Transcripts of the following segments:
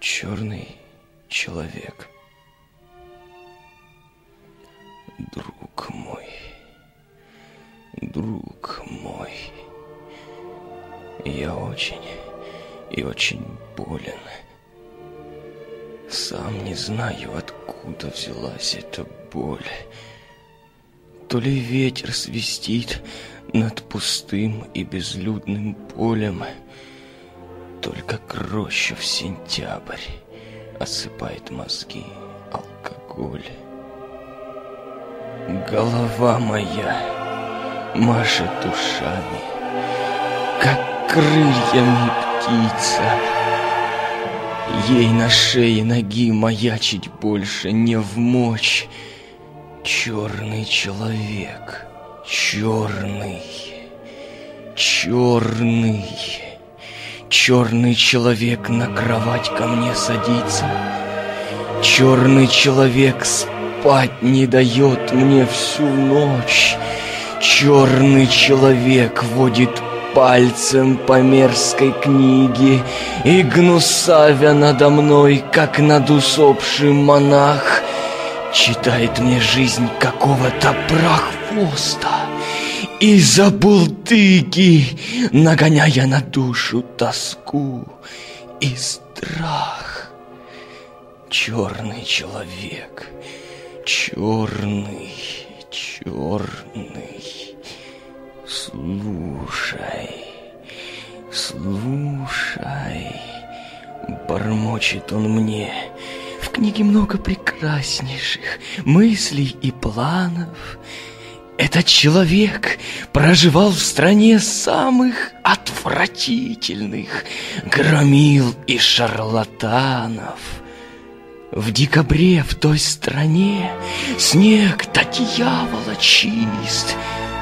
Черный человек. Друг мой, друг мой, я очень и очень болен. Сам не знаю, откуда взялась эта боль. То ли ветер свистит над пустым и безлюдным полем, только к в сентябрь осыпает мозги алкоголь. Голова моя машет ушами, как крыльями птица. Ей на шее ноги маячить больше не в мочь. Черный человек, черный, черный. Черный человек на кровать ко мне садится. Черный человек спать не дает мне всю ночь. Черный человек водит пальцем по мерзкой книге И гнусавя надо мной, как над усопшим монах Читает мне жизнь какого-то прохвоста и забулдыги, нагоняя на душу тоску и страх. Черный человек, черный, черный, слушай, слушай, бормочет он мне. В книге много прекраснейших мыслей и планов, этот человек проживал в стране самых отвратительных громил и шарлатанов. В декабре в той стране снег до дьявола чист,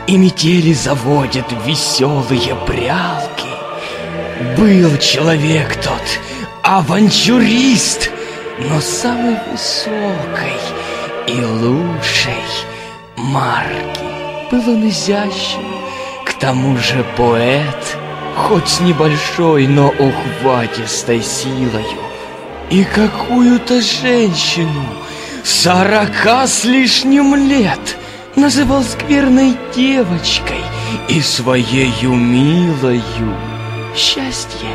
И метели заводят веселые прялки. Был человек тот, авантюрист, но самый высокой и лучшей марки. Был он изящен, к тому же поэт, Хоть с небольшой, но ухватистой силою. И какую-то женщину сорока с лишним лет Называл скверной девочкой и своею милою. Счастье,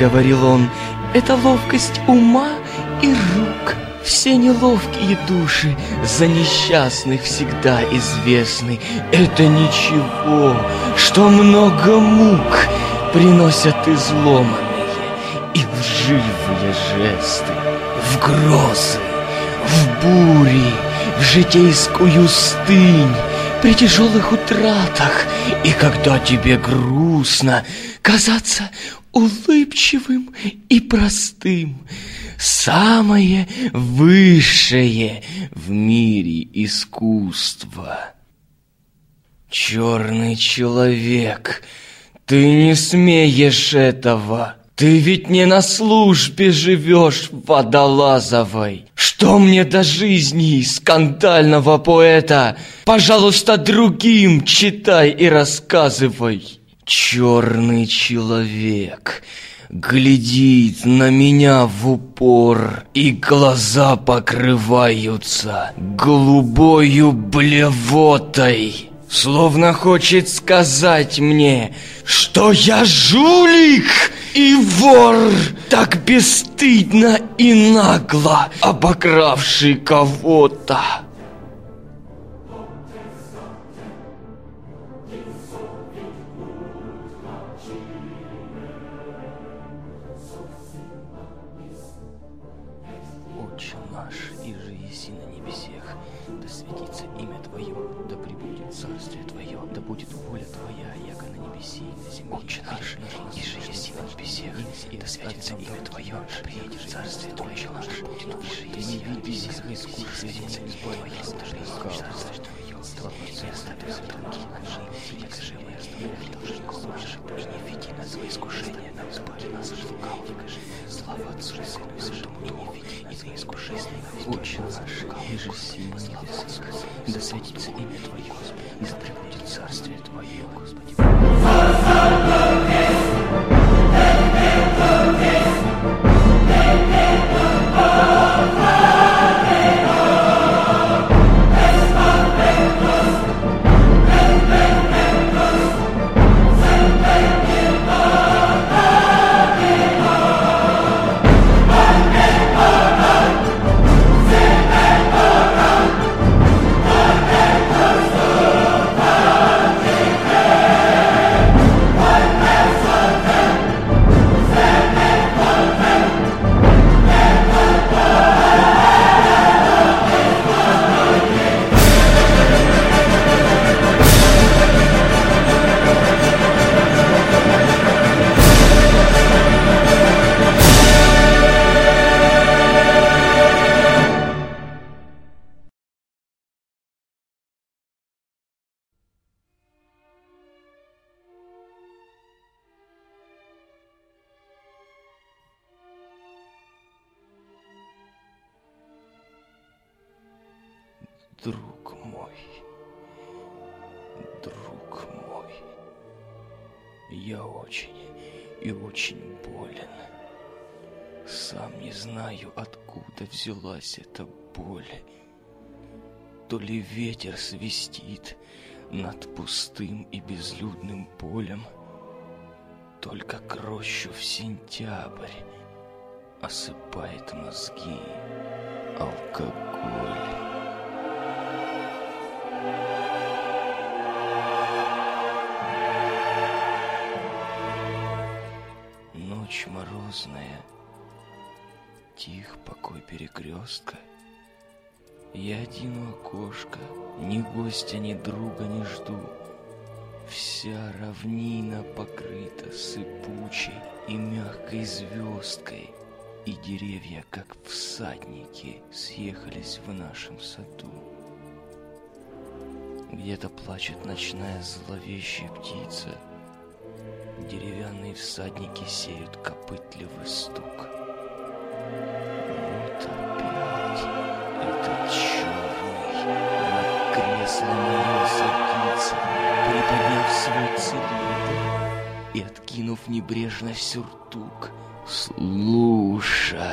говорил он, это ловкость ума и рук — все неловкие души за несчастных всегда известны. Это ничего, что много мук приносят изломанные и лживые жесты. В грозы, в бури, в житейскую стынь, при тяжелых утратах, и когда тебе грустно, казаться улыбчивым и простым — самое высшее в мире искусство. Черный человек, ты не смеешь этого. Ты ведь не на службе живешь водолазовой. Что мне до жизни скандального поэта? Пожалуйста, другим читай и рассказывай. Черный человек, глядит на меня в упор, и глаза покрываются голубою блевотой. Словно хочет сказать мне, что я жулик и вор, так бесстыдно и нагло обокравший кого-то. да светится имя Твое, да прибудет царствие Твое, да будет воля Твоя, яко на небеси и на земле. Отче наш, иже еси на небесех, да святится имя Твое, да приедет царствие Твое, иже еси на небесех, да имя Твое, да приедет царствие Твое, и приедет царствие Твое, да приедет царствие да приедет царствие Твое, да да приедет царствие Твое, да приедет царствие Твое, да да приедет царствие Твое, да да приедет царствие Твое, да да и не веди нас в. Слава Отцу да светится имя Твое, да пребудет Царствие Твое, Господи. Друг мой, друг мой, я очень и очень болен. Сам не знаю, откуда взялась эта боль. То ли ветер свистит над пустым и безлюдным полем, Только к рощу в сентябрь осыпает мозги алкоголь. Ночь морозная, тих покой перекрестка. Я один у окошка, ни гостя, ни друга не жду. Вся равнина покрыта сыпучей и мягкой звездкой, И деревья, как всадники, съехались в нашем саду. Где-то плачет ночная зловещая птица, Деревянные всадники сеют копытливый стук. Вот опять этот черный на кресло мое садится, приподняв свой цилиндр и откинув небрежно сюртук. Слушай,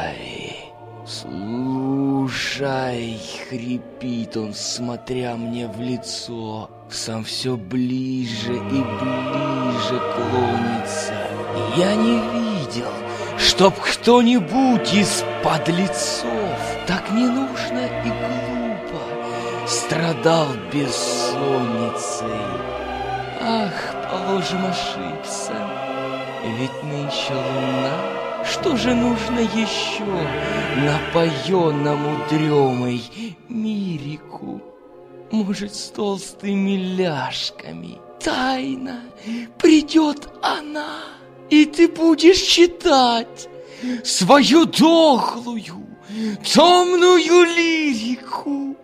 слушай, хрипит он, смотря мне в лицо, сам все ближе и ближе клонится. Я не видел, чтоб кто-нибудь из подлецов так ненужно и глупо страдал бессонницей. Ах, положим, ошибся, ведь нынче луна. Что же нужно еще напоенному дремой мирику? Может, с толстыми ляжками. Тайна придет она, и ты будешь читать свою дохлую, темную лирику.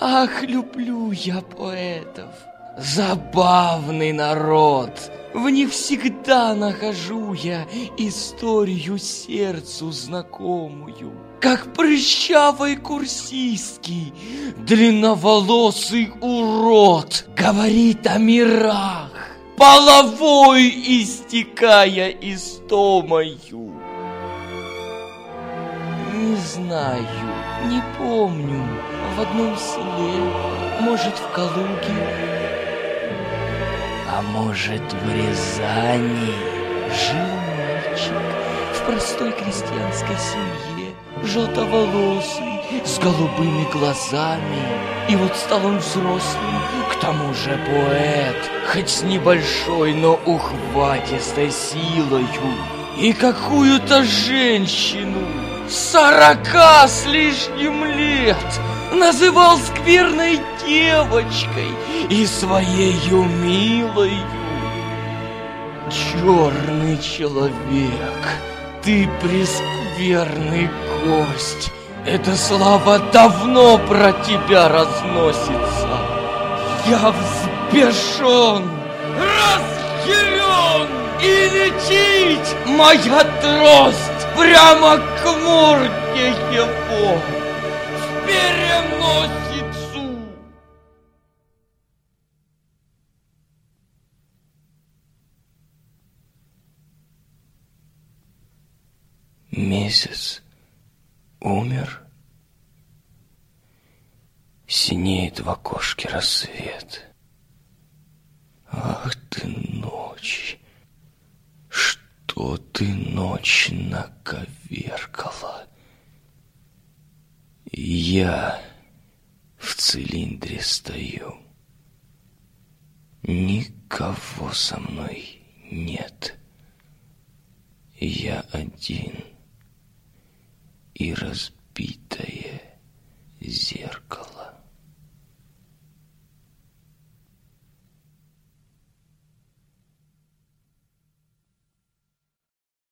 Ах, люблю я поэтов, забавный народ. В них всегда нахожу я историю сердцу знакомую. Как прыщавой курсистки, длинноволосый урод говорит о мирах, половой истекая истомою. Не знаю, не помню, в одном селе, может, в Калуге, а может, в Рязани жил мальчик в простой крестьянской семье, желтоволосый, с голубыми глазами. И вот стал он взрослым, к тому же поэт, хоть с небольшой, но ухватистой силою. И какую-то женщину сорока с лишним лет называл скверной девочкой и своею милою. Черный человек, ты прескверный гость. Эта слава давно про тебя разносится. Я взбешен, разъярен, и летит моя трость прямо к морде его в переносицу. Месяц умер. Синеет в окошке рассвет. Ах ты, ночь! Что ты, ночь, наковеркала? Я цилиндре стою. Никого со мной нет. Я один и разбитое зеркало.